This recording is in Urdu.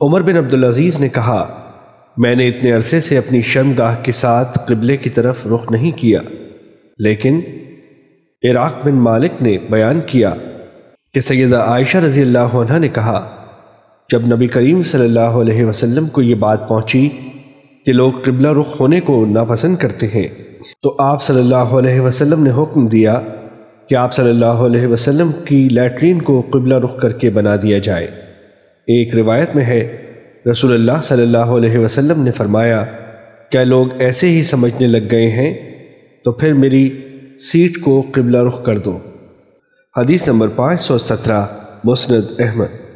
عمر بن عبدالعزیز نے کہا، میں نے اتنے عرصے سے اپنی شرمگاہ کے ساتھ قبلے کی طرف رخ نہیں کیا، لیکن عراق بن مالک نے بیان کیا کہ سیدہ عائشہ رضی اللہ عنہ نے کہا، جب نبی کریم صلی اللہ علیہ وسلم کو یہ بات پہنچی کہ لوگ قبلہ رخ ہونے کو ناپسند کرتے ہیں، تو آپ صلی اللہ علیہ وسلم نے حکم دیا کہ آپ صلی اللہ علیہ وسلم کی لیٹرین کو قبلہ رخ کر کے بنا دیا جائے۔ ایک روایت میں ہے، رسول اللہ صلی اللہ علیہ وسلم نے فرمایا، کیا لوگ ایسے ہی سمجھنے لگ گئے ہیں؟ تو پھر میری سیٹ کو قبلہ رخ کر دو۔ حدیث نمبر پانچ سو سترہ، مسند احمد۔